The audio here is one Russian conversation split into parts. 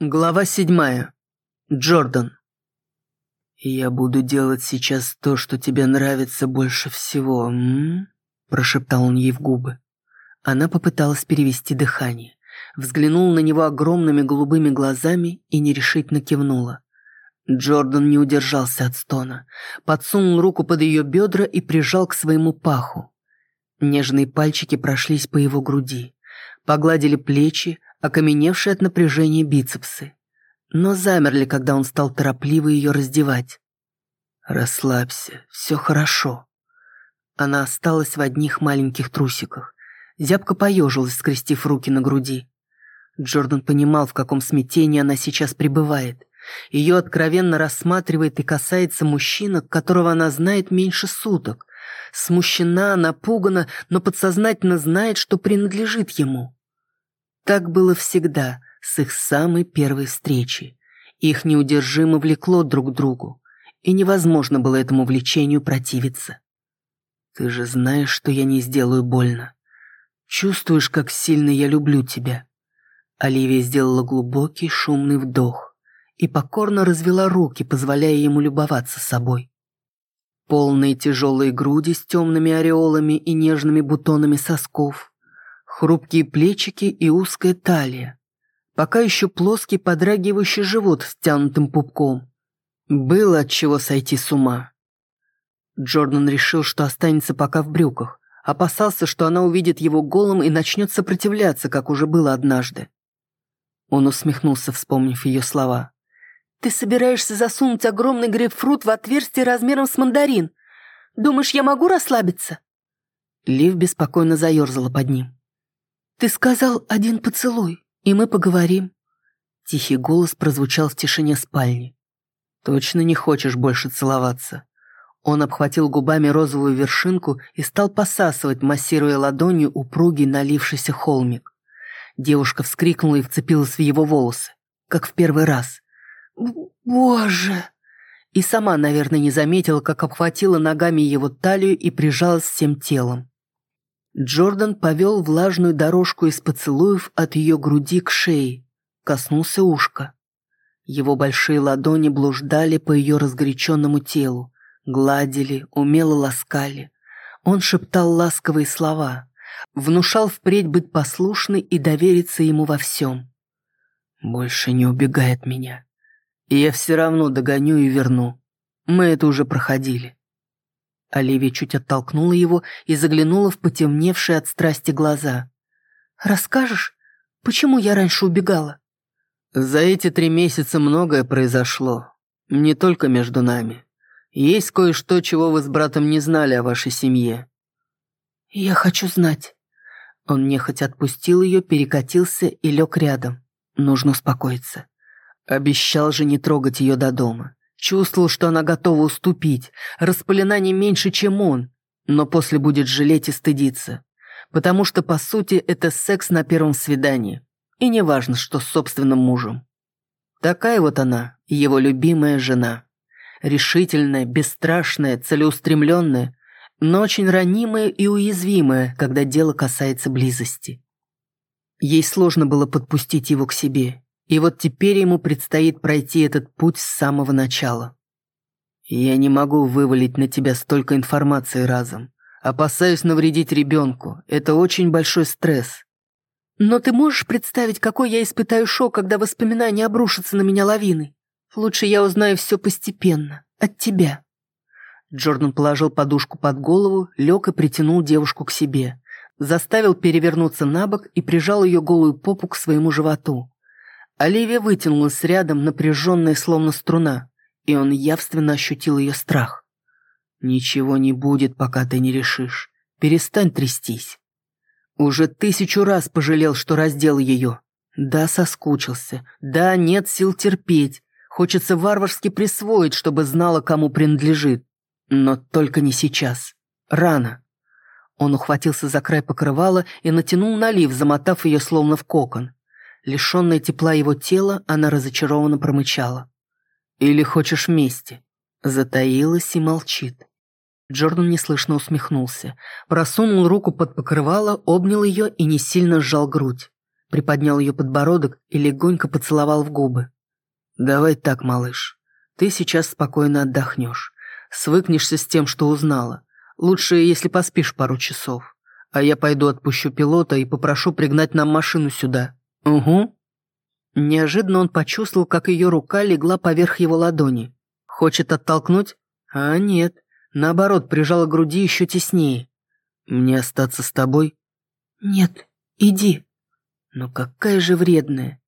Глава седьмая. Джордан. «Я буду делать сейчас то, что тебе нравится больше всего, м?», прошептал он ей в губы. Она попыталась перевести дыхание, взглянула на него огромными голубыми глазами и нерешительно кивнула. Джордан не удержался от стона, подсунул руку под ее бедра и прижал к своему паху. Нежные пальчики прошлись по его груди, погладили плечи, окаменевшие от напряжения бицепсы, но замерли, когда он стал торопливо ее раздевать. «Расслабься, все хорошо». Она осталась в одних маленьких трусиках. Зябко поежилась, скрестив руки на груди. Джордан понимал, в каком смятении она сейчас пребывает. Ее откровенно рассматривает и касается мужчина, которого она знает меньше суток. Смущена, напугана, но подсознательно знает, что принадлежит ему. Так было всегда, с их самой первой встречи. Их неудержимо влекло друг к другу, и невозможно было этому влечению противиться. «Ты же знаешь, что я не сделаю больно. Чувствуешь, как сильно я люблю тебя». Оливия сделала глубокий шумный вдох и покорно развела руки, позволяя ему любоваться собой. Полные тяжелые груди с темными ореолами и нежными бутонами сосков, хрупкие плечики и узкая талия. Пока еще плоский подрагивающий живот с тянутым пупком. Было от чего сойти с ума. Джордан решил, что останется пока в брюках. Опасался, что она увидит его голым и начнет сопротивляться, как уже было однажды. Он усмехнулся, вспомнив ее слова. «Ты собираешься засунуть огромный грейпфрут в отверстие размером с мандарин. Думаешь, я могу расслабиться?» Лив беспокойно заерзала под ним. «Ты сказал один поцелуй, и мы поговорим». Тихий голос прозвучал в тишине спальни. «Точно не хочешь больше целоваться?» Он обхватил губами розовую вершинку и стал посасывать, массируя ладонью упругий налившийся холмик. Девушка вскрикнула и вцепилась в его волосы, как в первый раз. «Боже!» И сама, наверное, не заметила, как обхватила ногами его талию и прижалась всем телом. Джордан повел влажную дорожку из поцелуев от ее груди к шее, коснулся ушка. Его большие ладони блуждали по ее разгоряченному телу, гладили, умело ласкали. Он шептал ласковые слова, внушал впредь быть послушной и довериться ему во всем. «Больше не убегай от меня. И я все равно догоню и верну. Мы это уже проходили. Оливия чуть оттолкнула его и заглянула в потемневшие от страсти глаза. «Расскажешь, почему я раньше убегала?» «За эти три месяца многое произошло. Не только между нами. Есть кое-что, чего вы с братом не знали о вашей семье». «Я хочу знать». Он нехотя отпустил ее, перекатился и лег рядом. Нужно успокоиться. Обещал же не трогать ее до дома. Чувствовал, что она готова уступить, распылена не меньше, чем он, но после будет жалеть и стыдиться. Потому что, по сути, это секс на первом свидании. И не важно, что с собственным мужем. Такая вот она, его любимая жена. Решительная, бесстрашная, целеустремленная, но очень ранимая и уязвимая, когда дело касается близости. Ей сложно было подпустить его к себе, и вот теперь ему предстоит пройти этот путь с самого начала. Я не могу вывалить на тебя столько информации разом. Опасаюсь навредить ребенку. Это очень большой стресс. Но ты можешь представить, какой я испытаю шок, когда воспоминания обрушатся на меня лавиной? Лучше я узнаю все постепенно, от тебя. Джордан положил подушку под голову, лег и притянул девушку к себе. Заставил перевернуться на бок и прижал ее голую попу к своему животу. Оливия вытянулась рядом, напряженная, словно струна, и он явственно ощутил ее страх. «Ничего не будет, пока ты не решишь. Перестань трястись». Уже тысячу раз пожалел, что раздел ее. Да, соскучился. Да, нет сил терпеть. Хочется варварски присвоить, чтобы знала, кому принадлежит. Но только не сейчас. Рано. Он ухватился за край покрывала и натянул налив, замотав ее словно в кокон. Лишенная тепла его тела, она разочарованно промычала. «Или хочешь вместе?» Затаилась и молчит. Джордан неслышно усмехнулся. Просунул руку под покрывало, обнял ее и не сильно сжал грудь. приподнял ее подбородок и легонько поцеловал в губы. «Давай так, малыш. Ты сейчас спокойно отдохнешь. Свыкнешься с тем, что узнала. Лучше, если поспишь пару часов. А я пойду отпущу пилота и попрошу пригнать нам машину сюда. Угу». Неожиданно он почувствовал, как ее рука легла поверх его ладони. Хочет оттолкнуть? А нет. Наоборот, прижала к груди еще теснее. «Мне остаться с тобой?» «Нет, иди». «Но какая же вредная!»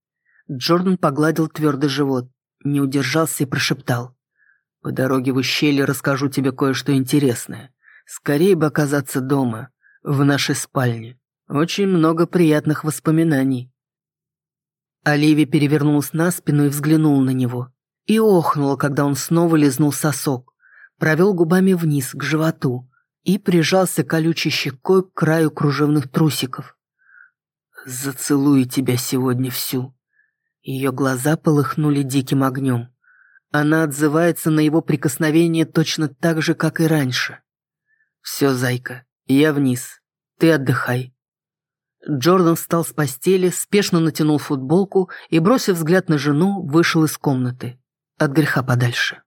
Джордан погладил твердый живот, не удержался и прошептал. «По дороге в ущелье расскажу тебе кое-что интересное. Скорее бы оказаться дома, в нашей спальне. Очень много приятных воспоминаний». Оливия перевернулась на спину и взглянула на него. И охнула, когда он снова лизнул сосок. Провел губами вниз, к животу и прижался колючей щекой к краю кружевных трусиков. «Зацелую тебя сегодня всю». Ее глаза полыхнули диким огнем. Она отзывается на его прикосновение точно так же, как и раньше. «Все, зайка, я вниз. Ты отдыхай». Джордан встал с постели, спешно натянул футболку и, бросив взгляд на жену, вышел из комнаты. От греха подальше.